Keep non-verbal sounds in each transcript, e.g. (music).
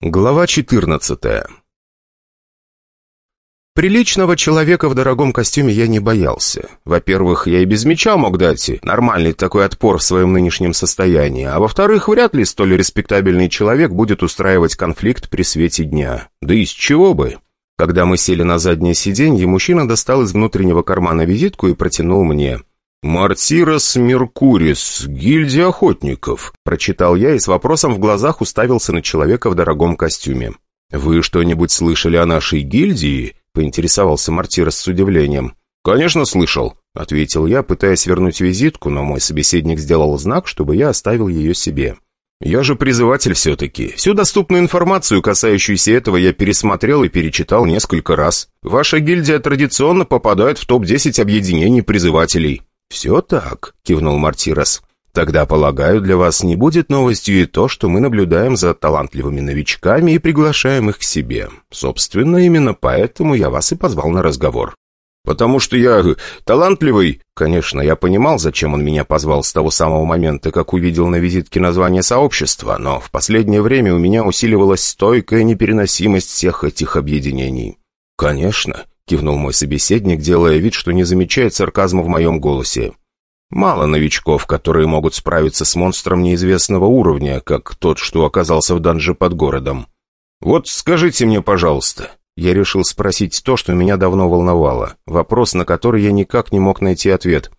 Глава 14 Приличного человека в дорогом костюме я не боялся. Во-первых, я и без меча мог дать нормальный такой отпор в своем нынешнем состоянии, а во-вторых, вряд ли столь респектабельный человек будет устраивать конфликт при свете дня. Да из чего бы? Когда мы сели на заднее сиденье, мужчина достал из внутреннего кармана визитку и протянул мне – «Мартирос Меркурис, гильдия охотников», — прочитал я и с вопросом в глазах уставился на человека в дорогом костюме. «Вы что-нибудь слышали о нашей гильдии?» — поинтересовался Мартирос с удивлением. «Конечно слышал», — ответил я, пытаясь вернуть визитку, но мой собеседник сделал знак, чтобы я оставил ее себе. «Я же призыватель все-таки. Всю доступную информацию, касающуюся этого, я пересмотрел и перечитал несколько раз. Ваша гильдия традиционно попадает в топ-10 объединений призывателей». «Все так», — кивнул Мартирос. «Тогда, полагаю, для вас не будет новостью и то, что мы наблюдаем за талантливыми новичками и приглашаем их к себе. Собственно, именно поэтому я вас и позвал на разговор». «Потому что я талантливый?» Конечно, я понимал, зачем он меня позвал с того самого момента, как увидел на визитке название сообщества, но в последнее время у меня усиливалась стойкая непереносимость всех этих объединений. «Конечно», — кивнул мой собеседник, делая вид, что не замечает сарказма в моем голосе. «Мало новичков, которые могут справиться с монстром неизвестного уровня, как тот, что оказался в данже под городом. Вот скажите мне, пожалуйста». Я решил спросить то, что меня давно волновало. Вопрос, на который я никак не мог найти ответ.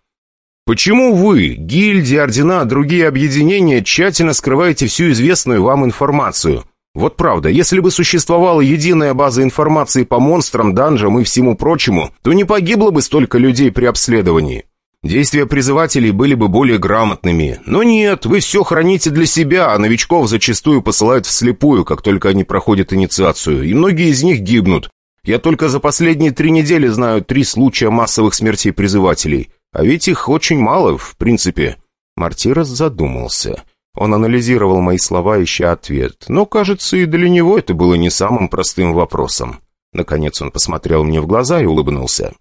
«Почему вы, гильдии, ордена, другие объединения, тщательно скрываете всю известную вам информацию?» Вот правда, если бы существовала единая база информации по монстрам, данжам и всему прочему, то не погибло бы столько людей при обследовании. Действия призывателей были бы более грамотными. Но нет, вы все храните для себя, а новичков зачастую посылают вслепую, как только они проходят инициацию, и многие из них гибнут. Я только за последние три недели знаю три случая массовых смертей призывателей. А ведь их очень мало, в принципе. Мартирос задумался. Он анализировал мои слова, ища ответ, но, кажется, и для него это было не самым простым вопросом. Наконец он посмотрел мне в глаза и улыбнулся.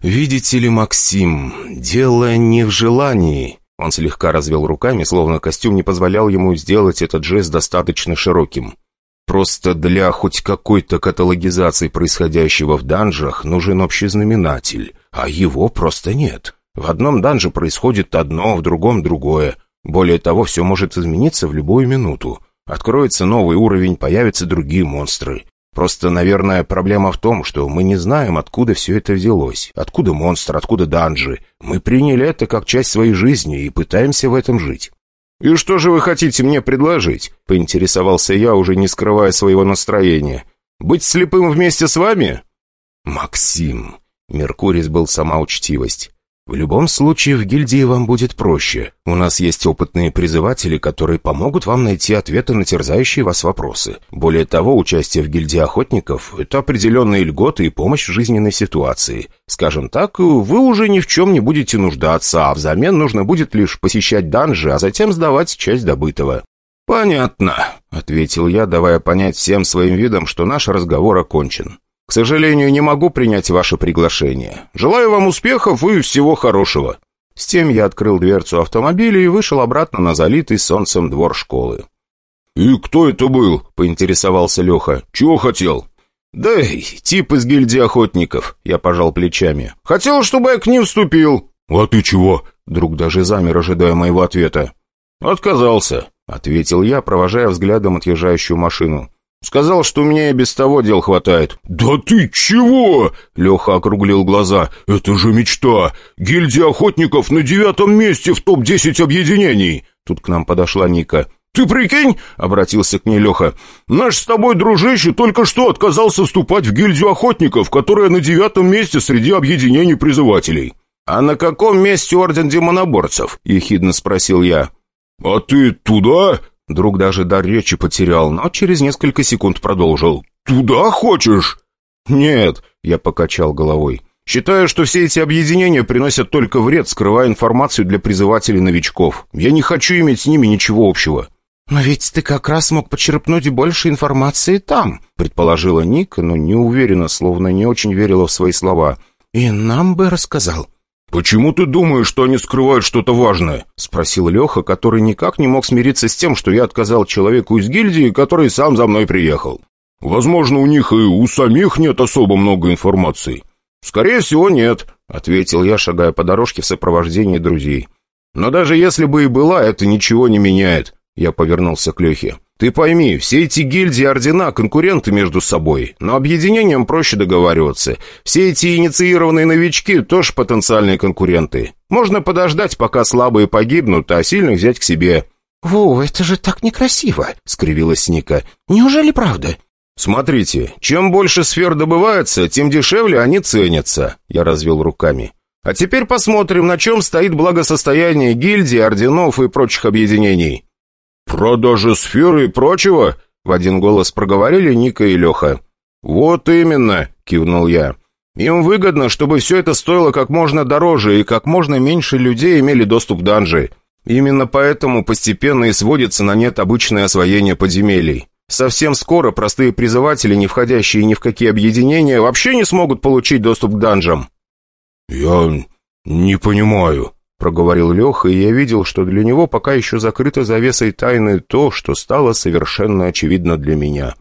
«Видите ли, Максим, дело не в желании». Он слегка развел руками, словно костюм не позволял ему сделать этот жест достаточно широким. «Просто для хоть какой-то каталогизации происходящего в данжах нужен общий знаменатель, а его просто нет. В одном данже происходит одно, в другом другое. Более того, все может измениться в любую минуту. Откроется новый уровень, появятся другие монстры. Просто, наверное, проблема в том, что мы не знаем, откуда все это взялось. Откуда монстр, откуда данжи. Мы приняли это как часть своей жизни и пытаемся в этом жить. «И что же вы хотите мне предложить?» — поинтересовался я, уже не скрывая своего настроения. «Быть слепым вместе с вами?» «Максим!» — Меркурис был сама учтивость. В любом случае, в гильдии вам будет проще. У нас есть опытные призыватели, которые помогут вам найти ответы на терзающие вас вопросы. Более того, участие в гильдии охотников – это определенные льготы и помощь в жизненной ситуации. Скажем так, вы уже ни в чем не будете нуждаться, а взамен нужно будет лишь посещать данжи, а затем сдавать часть добытого. «Понятно», — ответил я, давая понять всем своим видом, что наш разговор окончен. К сожалению, не могу принять ваше приглашение. Желаю вам успехов и всего хорошего». С тем я открыл дверцу автомобиля и вышел обратно на залитый солнцем двор школы. «И кто это был?» — поинтересовался Леха. «Чего хотел?» «Да тип из гильдии охотников», — я пожал плечами. «Хотел, чтобы я к ним вступил». «А ты чего?» — друг даже замер, ожидая моего ответа. «Отказался», — ответил я, провожая взглядом отъезжающую машину. Сказал, что у меня и без того дел хватает». «Да ты чего?» — Леха округлил глаза. «Это же мечта! Гильдия охотников на девятом месте в топ-10 объединений!» Тут к нам подошла Ника. «Ты прикинь?» — обратился к ней Леха. «Наш с тобой дружище только что отказался вступать в гильдию охотников, которая на девятом месте среди объединений призывателей». «А на каком месте орден демоноборцев?» — ехидно спросил я. «А ты туда?» Друг даже дар речи потерял, но через несколько секунд продолжил. «Туда хочешь?» «Нет», — я покачал головой. «Считаю, что все эти объединения приносят только вред, скрывая информацию для призывателей новичков. Я не хочу иметь с ними ничего общего». «Но ведь ты как раз мог почерпнуть больше информации там», — предположила Ника, но не уверенно, словно не очень верила в свои слова. «И нам бы рассказал». «Почему ты думаешь, что они скрывают что-то важное?» — спросил Леха, который никак не мог смириться с тем, что я отказал человеку из гильдии, который сам за мной приехал. «Возможно, у них и у самих нет особо много информации». «Скорее всего, нет», — ответил я, шагая по дорожке в сопровождении друзей. «Но даже если бы и была, это ничего не меняет», — я повернулся к Лехе. «Ты пойми, все эти гильдии и ордена — конкуренты между собой, но объединением проще договариваться. Все эти инициированные новички — тоже потенциальные конкуренты. Можно подождать, пока слабые погибнут, а сильных взять к себе». «Во, это же так некрасиво!» — скривилась Ника. «Неужели правда?» «Смотрите, чем больше сфер добывается, тем дешевле они ценятся», — я развел руками. «А теперь посмотрим, на чем стоит благосостояние гильдии, орденов и прочих объединений». «Продажа сферы и прочего?» — в один голос проговорили Ника и Леха. «Вот именно», — кивнул я. «Им выгодно, чтобы все это стоило как можно дороже и как можно меньше людей имели доступ к данжи. Именно поэтому постепенно и сводится на нет обычное освоение подземелий. Совсем скоро простые призыватели, не входящие ни в какие объединения, вообще не смогут получить доступ к данжам». «Я не понимаю», — проговорил Леха, и я видел, что для него пока еще закрыто завесой тайны то, что стало совершенно очевидно для меня.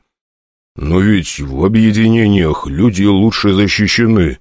«Но ведь в объединениях люди лучше защищены».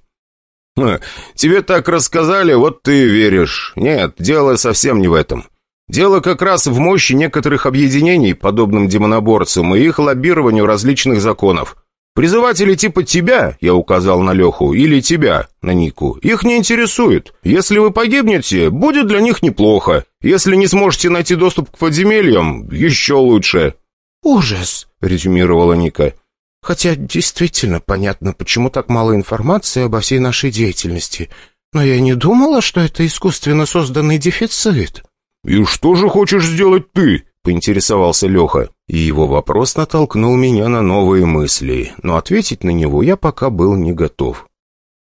«Ха, «Тебе так рассказали, вот ты веришь. Нет, дело совсем не в этом». Дело как раз в мощи некоторых объединений, подобным демоноборцам, и их лоббированию различных законов. Призыватели типа тебя, я указал на Леху, или тебя, на Нику, их не интересует. Если вы погибнете, будет для них неплохо. Если не сможете найти доступ к подземельям, еще лучше». «Ужас», — резюмировала Ника. «Хотя действительно понятно, почему так мало информации обо всей нашей деятельности. Но я не думала, что это искусственно созданный дефицит». «И что же хочешь сделать ты?» — поинтересовался Леха. И его вопрос натолкнул меня на новые мысли, но ответить на него я пока был не готов.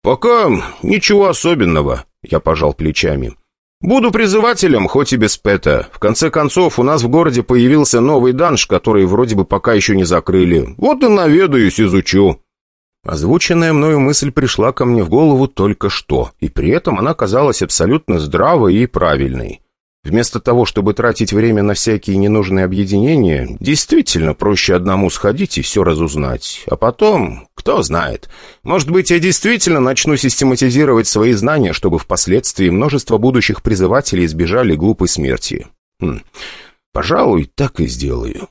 «Пока ничего особенного», — я пожал плечами. «Буду призывателем, хоть и без пэта. В конце концов, у нас в городе появился новый данж, который вроде бы пока еще не закрыли. Вот и наведаюсь, изучу». Озвученная мною мысль пришла ко мне в голову только что, и при этом она казалась абсолютно здравой и правильной. Вместо того, чтобы тратить время на всякие ненужные объединения, действительно проще одному сходить и все разузнать. А потом, кто знает, может быть, я действительно начну систематизировать свои знания, чтобы впоследствии множество будущих призывателей избежали глупой смерти. Хм, пожалуй, так и сделаю.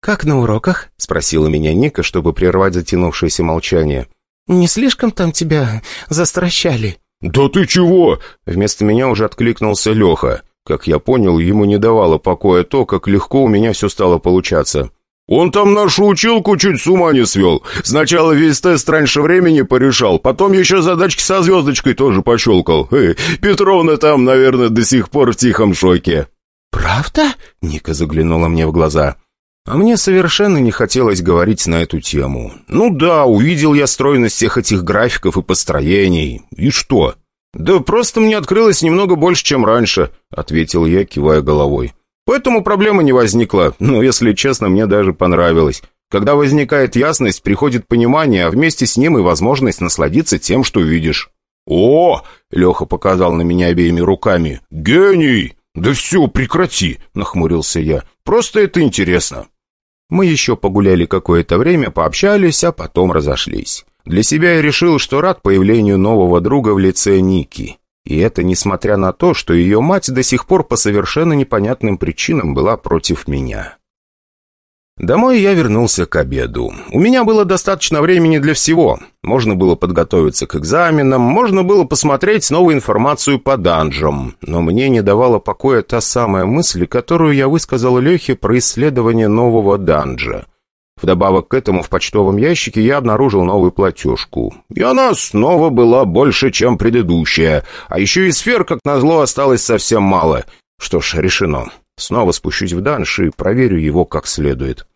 «Как на уроках?» — спросила меня Ника, чтобы прервать затянувшееся молчание. «Не слишком там тебя застращали?» «Да ты чего?» — вместо меня уже откликнулся Леха. Как я понял, ему не давало покоя то, как легко у меня все стало получаться. «Он там нашу училку чуть с ума не свел. Сначала весь тест раньше времени порешал, потом еще задачки со звездочкой тоже пощелкал. Э, Петровна там, наверное, до сих пор в тихом шоке». «Правда?» — Ника заглянула мне в глаза. А мне совершенно не хотелось говорить на эту тему. «Ну да, увидел я стройность всех этих графиков и построений. И что?» «Да просто мне открылось немного больше, чем раньше», — ответил я, кивая головой. «Поэтому проблема не возникла, но, если честно, мне даже понравилось. Когда возникает ясность, приходит понимание, а вместе с ним и возможность насладиться тем, что видишь». «О!» — Леха показал на меня обеими руками. «Гений!» «Да все, прекрати!» — нахмурился я. «Просто это интересно». Мы еще погуляли какое-то время, пообщались, а потом разошлись. Для себя я решил, что рад появлению нового друга в лице Ники. И это несмотря на то, что ее мать до сих пор по совершенно непонятным причинам была против меня. Домой я вернулся к обеду. У меня было достаточно времени для всего. Можно было подготовиться к экзаменам, можно было посмотреть новую информацию по данжам. Но мне не давала покоя та самая мысль, которую я высказал Лехе про исследование нового данжа. Вдобавок к этому в почтовом ящике я обнаружил новую платежку. И она снова была больше, чем предыдущая. А еще и сфер, как назло, осталось совсем мало. Что ж, решено. Снова спущусь в данж и проверю его как следует.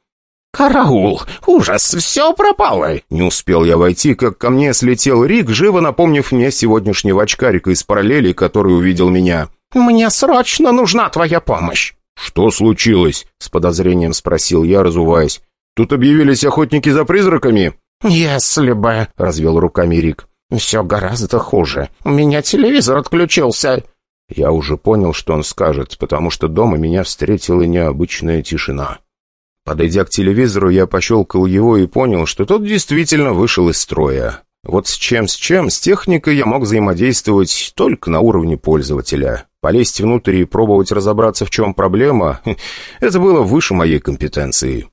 «Караул! Ужас! Все пропало!» Не успел я войти, как ко мне слетел Рик, живо напомнив мне сегодняшнего очкарика из параллели, который увидел меня. «Мне срочно нужна твоя помощь!» «Что случилось?» — с подозрением спросил я, разуваясь. Тут объявились охотники за призраками?» «Если бы...» — развел руками Рик. «Все гораздо хуже. У меня телевизор отключился». Я уже понял, что он скажет, потому что дома меня встретила необычная тишина. Подойдя к телевизору, я пощелкал его и понял, что тот действительно вышел из строя. Вот с чем с чем, с техникой я мог взаимодействовать только на уровне пользователя. Полезть внутрь и пробовать разобраться, в чем проблема, (laughs) это было выше моей компетенции.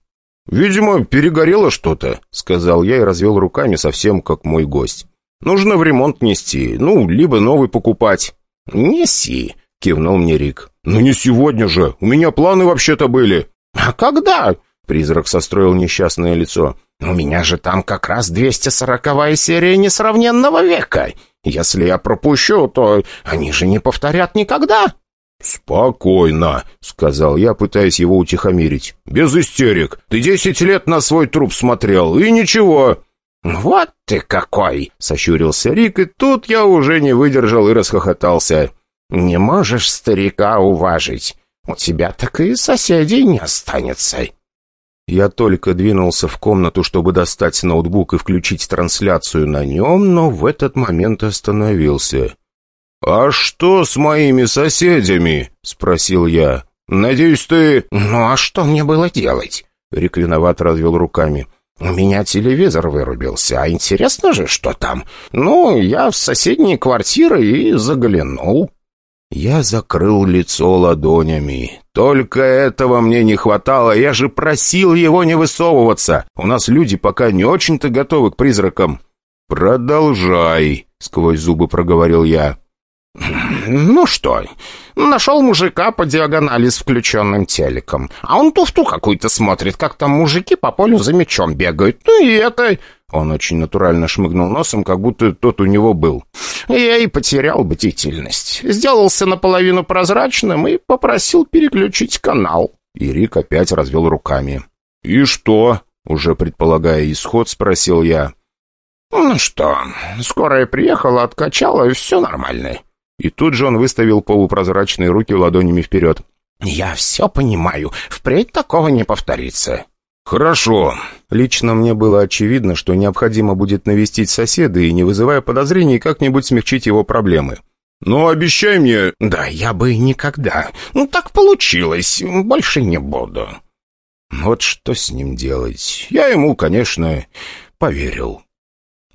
«Видимо, перегорело что-то», — сказал я и развел руками совсем как мой гость. «Нужно в ремонт нести, ну, либо новый покупать». «Неси», — кивнул мне Рик. «Ну не сегодня же, у меня планы вообще-то были». «А когда?» — призрак состроил несчастное лицо. «У меня же там как раз 240-я серия несравненного века. Если я пропущу, то они же не повторят никогда». «Спокойно», — сказал я, пытаясь его утихомирить. «Без истерик. Ты десять лет на свой труп смотрел, и ничего». «Вот ты какой!» — сощурился Рик, и тут я уже не выдержал и расхохотался. «Не можешь старика уважить. У тебя так и соседей не останется». Я только двинулся в комнату, чтобы достать ноутбук и включить трансляцию на нем, но в этот момент остановился. «А что с моими соседями?» — спросил я. «Надеюсь, ты...» «Ну а что мне было делать?» — Рик виноват развел руками. «У меня телевизор вырубился, а интересно же, что там? Ну, я в соседние квартиры и заглянул». Я закрыл лицо ладонями. Только этого мне не хватало, я же просил его не высовываться. У нас люди пока не очень-то готовы к призракам. «Продолжай», — сквозь зубы проговорил я. «Ну что, нашел мужика по диагонали с включенным телеком, а он туфту какую-то смотрит, как там мужики по полю за мечом бегают. Ну и это...» Он очень натурально шмыгнул носом, как будто тот у него был. Я и потерял бдительность. Сделался наполовину прозрачным и попросил переключить канал. И Рик опять развел руками. «И что?» — уже предполагая исход, спросил я. «Ну что, скорая приехала, откачала, и все нормально». И тут же он выставил полупрозрачные руки ладонями вперед. «Я все понимаю. Впредь такого не повторится». «Хорошо». Лично мне было очевидно, что необходимо будет навестить соседа и, не вызывая подозрений, как-нибудь смягчить его проблемы. «Ну, обещай мне...» «Да, я бы никогда. Ну, так получилось. Больше не буду». Вот что с ним делать? Я ему, конечно, поверил.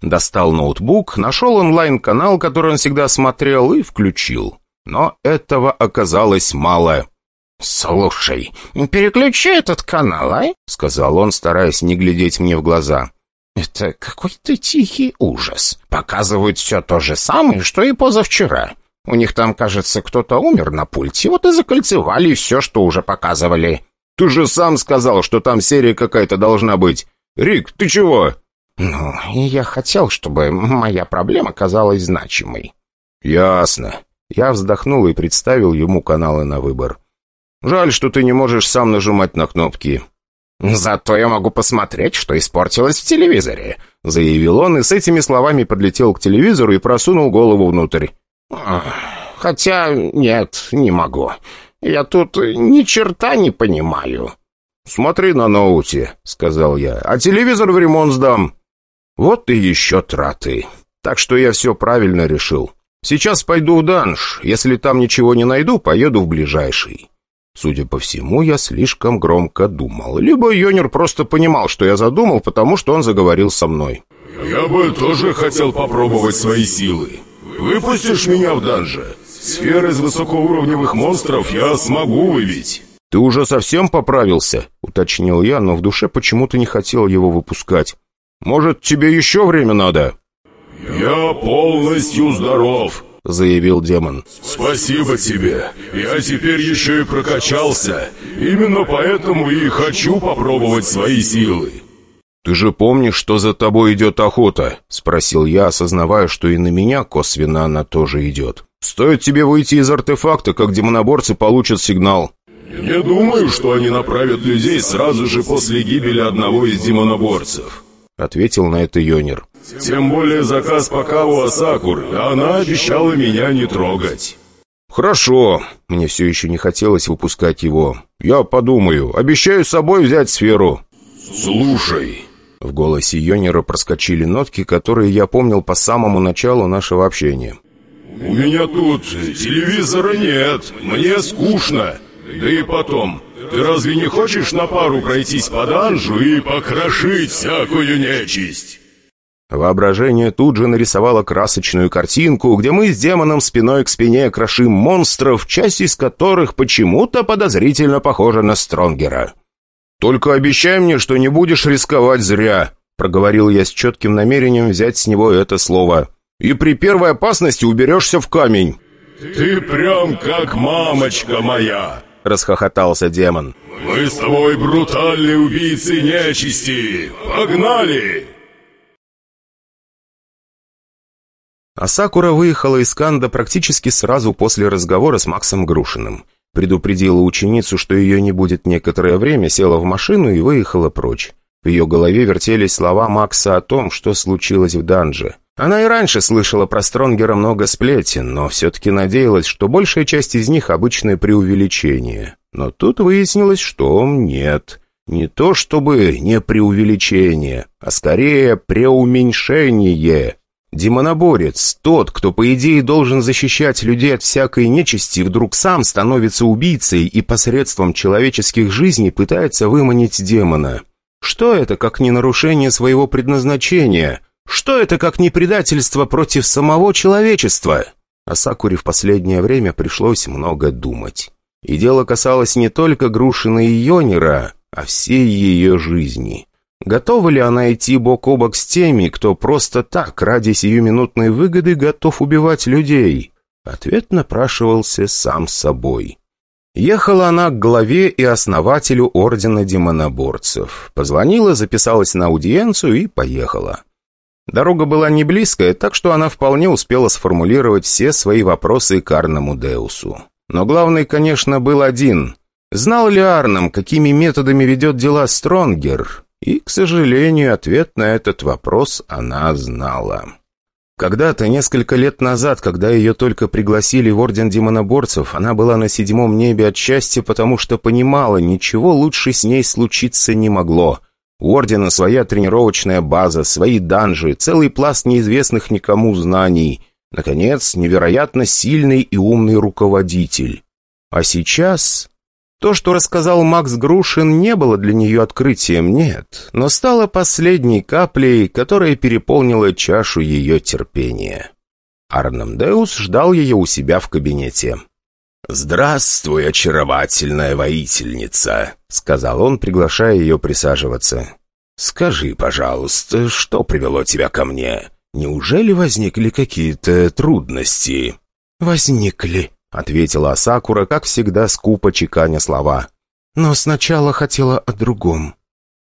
Достал ноутбук, нашел онлайн-канал, который он всегда смотрел, и включил. Но этого оказалось мало. «Слушай, переключи этот канал, а?» — сказал он, стараясь не глядеть мне в глаза. «Это какой-то тихий ужас. Показывают все то же самое, что и позавчера. У них там, кажется, кто-то умер на пульте, вот и закольцевали все, что уже показывали». «Ты же сам сказал, что там серия какая-то должна быть. Рик, ты чего?» «Ну, я хотел, чтобы моя проблема казалась значимой». «Ясно». Я вздохнул и представил ему каналы на выбор. «Жаль, что ты не можешь сам нажимать на кнопки». «Зато я могу посмотреть, что испортилось в телевизоре», — заявил он, и с этими словами подлетел к телевизору и просунул голову внутрь. «Хотя нет, не могу. Я тут ни черта не понимаю». «Смотри на ноуте», — сказал я, — «а телевизор в ремонт сдам». Вот и еще траты. Так что я все правильно решил. Сейчас пойду в данж. Если там ничего не найду, поеду в ближайший. Судя по всему, я слишком громко думал. Либо Йонер просто понимал, что я задумал, потому что он заговорил со мной. «Я бы тоже хотел попробовать свои силы. Выпустишь меня в данже? Сферы из высокоуровневых монстров я смогу выбить». «Ты уже совсем поправился?» — уточнил я, но в душе почему-то не хотел его выпускать. Может, тебе еще время надо?» «Я полностью здоров», — заявил демон. «Спасибо тебе. Я теперь еще и прокачался. Именно поэтому и хочу попробовать свои силы». «Ты же помнишь, что за тобой идет охота?» — спросил я, осознавая, что и на меня косвенно она тоже идет. «Стоит тебе выйти из артефакта, как демоноборцы получат сигнал». «Не думаю, что они направят людей сразу же после гибели одного из демоноборцев. — ответил на это Йонер. «Тем более заказ пока у Асакур, она обещала меня не трогать». «Хорошо. Мне все еще не хотелось выпускать его. Я подумаю. Обещаю с собой взять сферу». «Слушай, В голосе Йонера проскочили нотки, которые я помнил по самому началу нашего общения. «У меня тут телевизора нет, мне скучно. Да и потом, ты разве не хочешь на пару пройтись по данжу и покрошить всякую нечисть?» Воображение тут же нарисовало красочную картинку, где мы с демоном спиной к спине крошим монстров, часть из которых почему-то подозрительно похожа на Стронгера. «Только обещай мне, что не будешь рисковать зря», — проговорил я с четким намерением взять с него это слово. «И при первой опасности уберешься в камень». «Ты прям как мамочка моя», — расхохотался демон. «Мы с тобой брутальные убийцы нечисти! Погнали!» Асакура выехала из Канда практически сразу после разговора с Максом Грушиным. Предупредила ученицу, что ее не будет некоторое время, села в машину и выехала прочь. В ее голове вертелись слова Макса о том, что случилось в данже. Она и раньше слышала про Стронгера много сплетен, но все-таки надеялась, что большая часть из них обычное преувеличение. Но тут выяснилось, что нет. Не то чтобы не преувеличение, а скорее преуменьшение. Демоноборец, тот, кто, по идее, должен защищать людей от всякой нечисти, вдруг сам становится убийцей и посредством человеческих жизней пытается выманить демона. Что это, как не нарушение своего предназначения? Что это, как не предательство против самого человечества? О Сакуре в последнее время пришлось много думать. И дело касалось не только Грушина и Йонера, а всей ее жизни. Готова ли она идти бок о бок с теми, кто просто так, ради сиюминутной выгоды, готов убивать людей? Ответ напрашивался сам собой. Ехала она к главе и основателю Ордена Демоноборцев. Позвонила, записалась на аудиенцию и поехала. Дорога была не близкая, так что она вполне успела сформулировать все свои вопросы Карному Деусу. Но главный, конечно, был один. Знал ли Арнам, какими методами ведет дела Стронгер? И, к сожалению, ответ на этот вопрос она знала. Когда-то, несколько лет назад, когда ее только пригласили в Орден Демоноборцев, она была на седьмом небе от счастья, потому что понимала, ничего лучше с ней случиться не могло. У Ордена своя тренировочная база, свои данжи, целый пласт неизвестных никому знаний. Наконец, невероятно сильный и умный руководитель. А сейчас то, что рассказал Макс Грушин, не было для нее открытием, нет, но стало последней каплей, которая переполнила чашу ее терпения. Арнам Деус ждал ее у себя в кабинете. «Здравствуй, очаровательная воительница», — сказал он, приглашая ее присаживаться. «Скажи, пожалуйста, что привело тебя ко мне? Неужели возникли какие-то трудности?» «Возникли», — ответила Асакура, как всегда скупо чеканя слова. «Но сначала хотела о другом.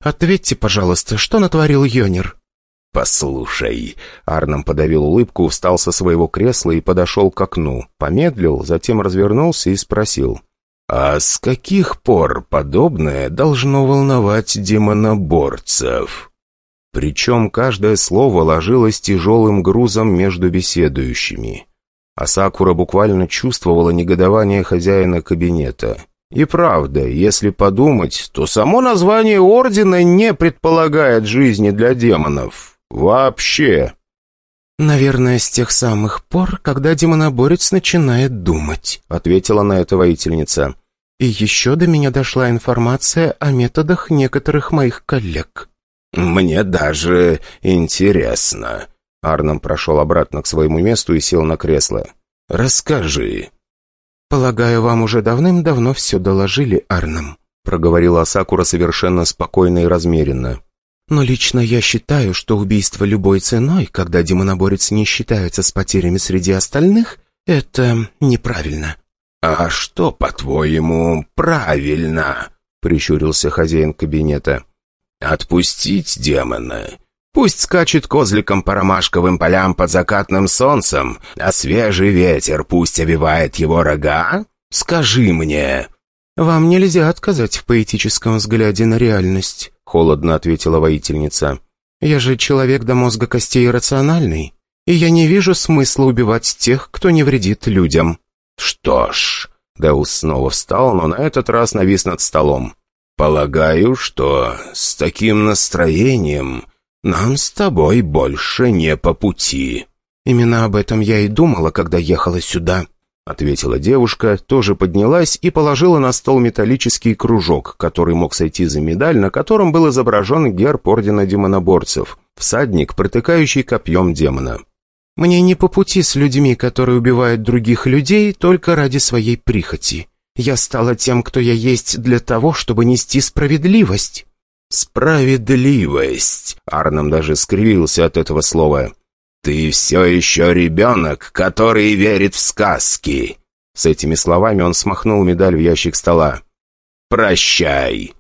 Ответьте, пожалуйста, что натворил Йонер?» «Послушай...» Арном подавил улыбку, встал со своего кресла и подошел к окну. Помедлил, затем развернулся и спросил. «А с каких пор подобное должно волновать демоноборцев?» Причем каждое слово ложилось тяжелым грузом между беседующими а Сакура буквально чувствовала негодование хозяина кабинета. И правда, если подумать, то само название Ордена не предполагает жизни для демонов. Вообще. «Наверное, с тех самых пор, когда демоноборец начинает думать», — ответила на это воительница. «И еще до меня дошла информация о методах некоторых моих коллег». «Мне даже интересно», Арном прошел обратно к своему месту и сел на кресло. «Расскажи». «Полагаю, вам уже давным-давно все доложили, Арном», проговорила Сакура совершенно спокойно и размеренно. «Но лично я считаю, что убийство любой ценой, когда демоноборец не считается с потерями среди остальных, это неправильно». «А что, по-твоему, правильно?» — прищурился хозяин кабинета. «Отпустить демона Пусть скачет козликом по ромашковым полям под закатным солнцем, а свежий ветер пусть обивает его рога? Скажи мне!» «Вам нельзя отказать в поэтическом взгляде на реальность», — холодно ответила воительница. «Я же человек до мозга костей рациональный, и я не вижу смысла убивать тех, кто не вредит людям». «Что ж...» — Даус снова встал, но на этот раз навис над столом. полагаю, что с таким настроением нам с тобой больше не по пути». «Именно об этом я и думала, когда ехала сюда», — ответила девушка, тоже поднялась и положила на стол металлический кружок, который мог сойти за медаль, на котором был изображен герб Ордена Демоноборцев, всадник, протыкающий копьем демона. «Мне не по пути с людьми, которые убивают других людей только ради своей прихоти. Я стала тем, кто я есть для того, чтобы нести справедливость». «Справедливость!» Арном даже скривился от этого слова. «Ты все еще ребенок, который верит в сказки!» С этими словами он смахнул медаль в ящик стола. «Прощай!»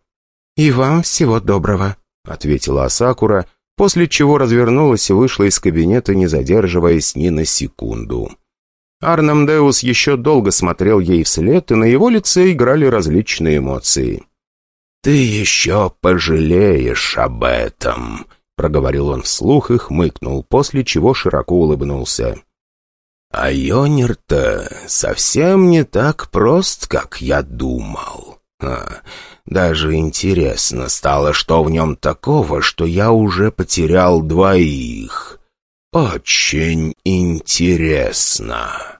«И вам всего доброго», — ответила Асакура, после чего развернулась и вышла из кабинета, не задерживаясь ни на секунду. Арнам Деус еще долго смотрел ей вслед, и на его лице играли различные эмоции. «Ты еще пожалеешь об этом», Проговорил он вслух и хмыкнул, после чего широко улыбнулся. «А Йонер-то совсем не так прост, как я думал. А, даже интересно стало, что в нем такого, что я уже потерял двоих. Очень интересно».